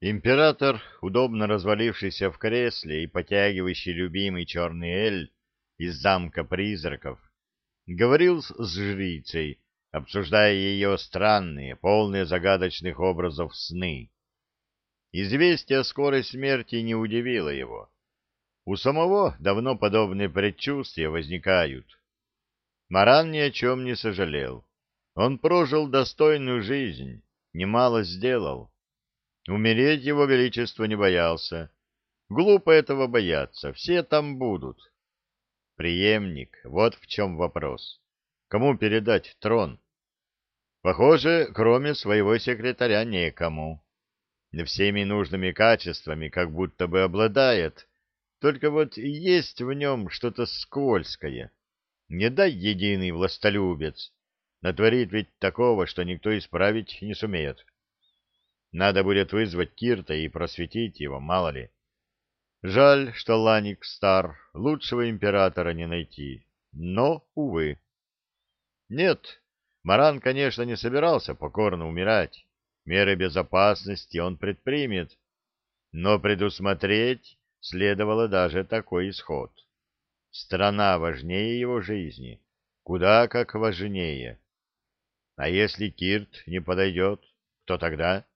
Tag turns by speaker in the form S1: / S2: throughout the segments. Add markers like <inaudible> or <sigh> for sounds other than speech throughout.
S1: Император, удобно развалившийся в кресле и потягивающий любимый черный эль из замка призраков, говорил с жрицей, обсуждая ее странные, полные загадочных образов сны. Известие о скорой смерти не удивило его. У самого давно подобные предчувствия возникают. Маран ни о чем не сожалел. Он прожил достойную жизнь, немало сделал. Умереть его величество не боялся. Глупо этого бояться, все там будут. Приемник, вот в чем вопрос. Кому передать трон? Похоже, кроме своего секретаря некому. Всеми нужными качествами как будто бы обладает, только вот есть в нем что-то скользкое. Не дай единый властолюбец, натворит ведь такого, что никто исправить не сумеет. Надо будет вызвать Кирта и просветить его, мало ли. Жаль, что Ланик стар, лучшего императора не найти. Но, увы. Нет, Маран, конечно, не собирался покорно умирать. Меры безопасности он предпримет. Но предусмотреть следовало даже такой исход. Страна важнее его жизни, куда как важнее. А если Кирт не подойдет, кто тогда?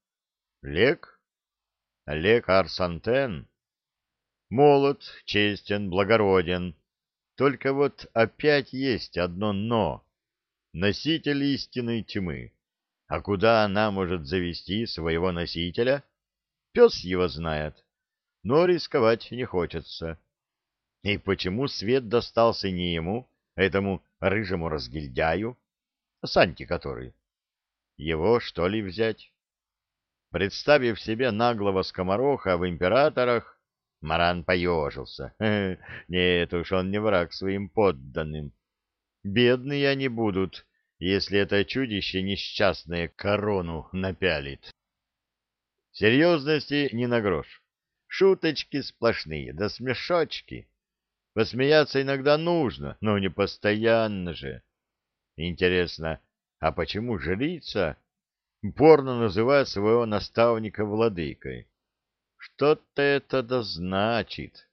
S1: Лек? Лек Арсантен? Молод, честен, благороден. Только вот опять есть одно «но». Носитель истинной тьмы. А куда она может завести своего носителя? Пес его знает. Но рисковать не хочется. И почему свет достался не ему, а этому рыжему разгильдяю? Санти который. Его, что ли, взять? Представив себе наглого скомороха в императорах, Маран поежился. <laughs> Нет уж, он не враг своим подданным. Бедные они будут, если это чудище несчастное корону напялит. Серьезности не на грош. Шуточки сплошные, да смешочки. Посмеяться иногда нужно, но не постоянно же. Интересно, а почему жрица упорно называет своего наставника владыкой. Что-то это да значит.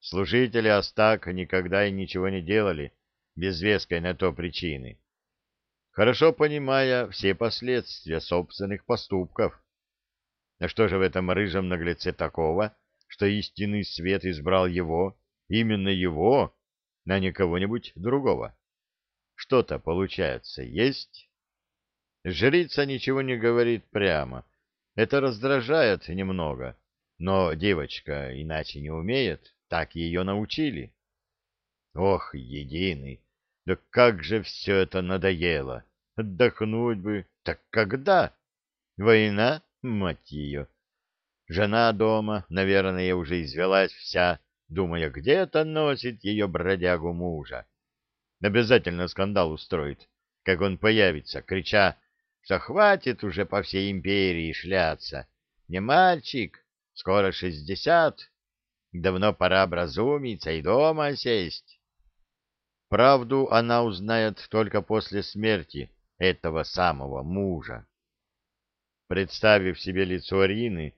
S1: Служители Астака никогда и ничего не делали без веской на то причины, хорошо понимая все последствия собственных поступков. А что же в этом рыжем наглеце такого, что истинный свет избрал его, именно его, на не кого-нибудь другого? Что-то, получается, есть? Жрица ничего не говорит прямо. Это раздражает немного. Но девочка иначе не умеет, так ее научили. Ох, единый, да как же все это надоело! Отдохнуть бы, так когда? Война, мать ее! Жена дома, наверное, уже извелась вся, думая, где-то носит ее бродягу мужа. Обязательно скандал устроит, как он появится, крича что хватит уже по всей империи шляться. Не мальчик, скоро шестьдесят. Давно пора образумиться и дома сесть. Правду она узнает только после смерти этого самого мужа. Представив себе лицо Арины,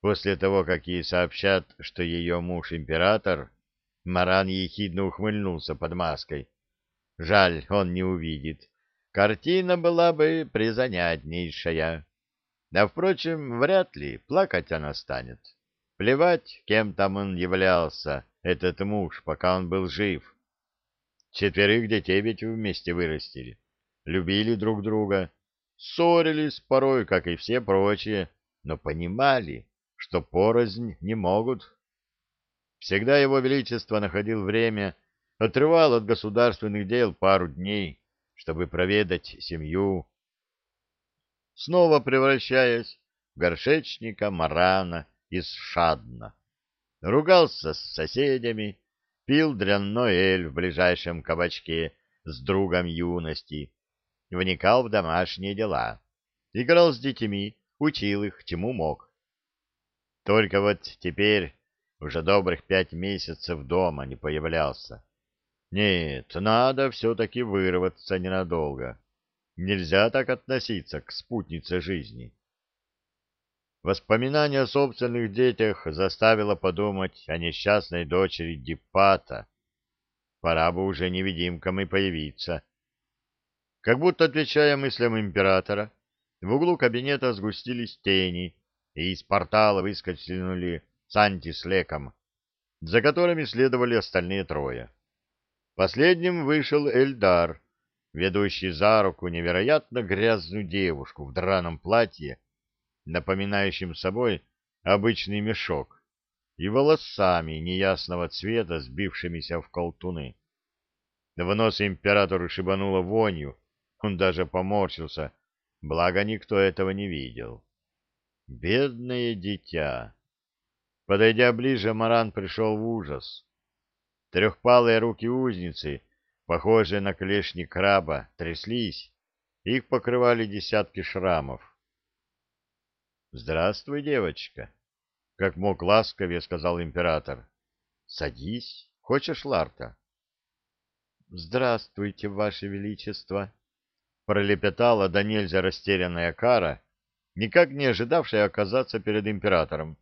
S1: после того, как ей сообщат, что ее муж император, Маран ехидно ухмыльнулся под маской. Жаль, он не увидит, Картина была бы призанятнейшая. Да, впрочем, вряд ли плакать она станет. Плевать, кем там он являлся, этот муж, пока он был жив. Четверых детей ведь вместе вырастили. Любили друг друга, ссорились порой, как и все прочие, но понимали, что порознь не могут. Всегда его величество находил время, отрывал от государственных дел пару дней, чтобы проведать семью, снова превращаясь в горшечника Марана из Шадна. Ругался с соседями, пил дрянной эль в ближайшем кабачке с другом юности, вникал в домашние дела, играл с детьми, учил их, чему мог. Только вот теперь уже добрых пять месяцев дома не появлялся. Нет, надо все-таки вырваться ненадолго. Нельзя так относиться к спутнице жизни. Воспоминание о собственных детях заставило подумать о несчастной дочери Дипата. Пора бы уже невидимкам и появиться. Как будто отвечая мыслям императора, в углу кабинета сгустились тени, и из портала выскочили Санти с Леком, за которыми следовали остальные трое. Последним вышел Эльдар, ведущий за руку невероятно грязную девушку в драном платье, напоминающем собой обычный мешок, и волосами неясного цвета, сбившимися в колтуны. В нос императору шибануло вонью, он даже поморщился, благо никто этого не видел. Бедное дитя! Подойдя ближе, Маран пришел в ужас. Трехпалые руки узницы, похожие на клешни краба, тряслись, их покрывали десятки шрамов. «Здравствуй, девочка!» — как мог ласковее сказал император. «Садись. Хочешь ларта?» «Здравствуйте, ваше величество!» — пролепетала до нельзя растерянная кара, никак не ожидавшая оказаться перед императором.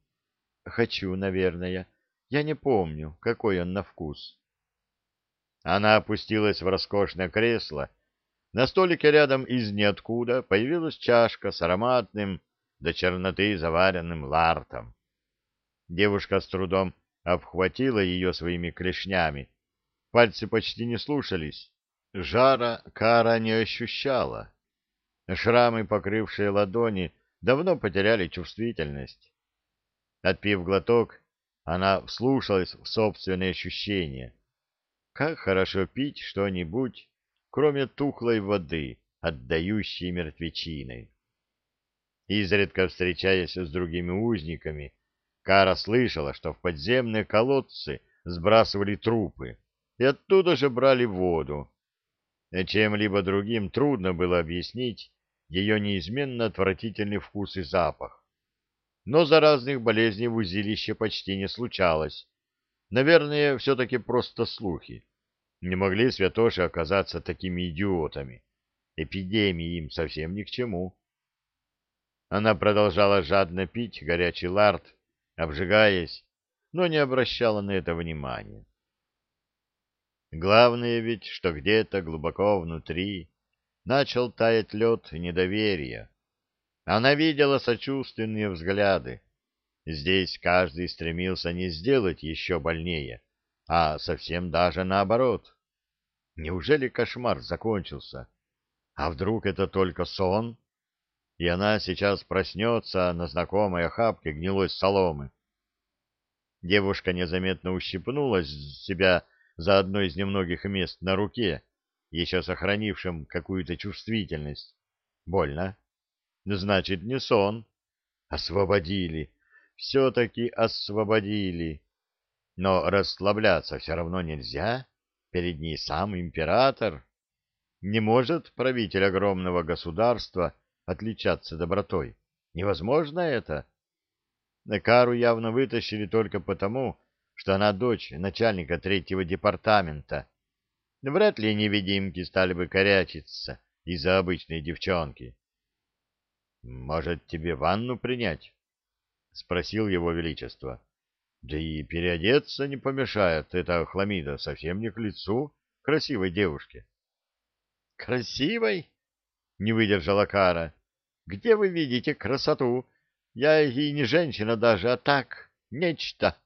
S1: «Хочу, наверное. Я не помню, какой он на вкус». Она опустилась в роскошное кресло. На столике рядом из ниоткуда появилась чашка с ароматным до черноты заваренным лартом. Девушка с трудом обхватила ее своими клешнями. Пальцы почти не слушались. Жара Кара не ощущала. Шрамы, покрывшие ладони, давно потеряли чувствительность. Отпив глоток, она вслушалась в собственные ощущения. Как хорошо пить что-нибудь, кроме тухлой воды, отдающей мертвечиной. Изредка встречаясь с другими узниками, Кара слышала, что в подземные колодцы сбрасывали трупы и оттуда же брали воду. Чем-либо другим трудно было объяснить ее неизменно отвратительный вкус и запах. Но заразных болезней в узилище почти не случалось. Наверное, все-таки просто слухи. Не могли святоши оказаться такими идиотами. Эпидемии им совсем ни к чему. Она продолжала жадно пить горячий лард, обжигаясь, но не обращала на это внимания. Главное ведь, что где-то глубоко внутри начал таять лед недоверия. Она видела сочувственные взгляды. Здесь каждый стремился не сделать еще больнее, а совсем даже наоборот. Неужели кошмар закончился? А вдруг это только сон? и она сейчас проснется на знакомой охапке гнилой соломы. Девушка незаметно ущипнула себя за одно из немногих мест на руке, еще сохранившим какую-то чувствительность. Больно. Значит, не сон. Освободили. Все-таки освободили. Но расслабляться все равно нельзя. Перед ней сам император. Не может правитель огромного государства отличаться добротой. Невозможно это. Кару явно вытащили только потому, что она дочь начальника третьего департамента. Вряд ли невидимки стали бы корячиться из-за обычной девчонки. — Может, тебе ванну принять? — спросил его величество. — Да и переодеться не помешает, эта хламида совсем не к лицу красивой девушке. — Красивой? не выдержала Кара. Где вы видите красоту? Я и не женщина даже, а так, нечто.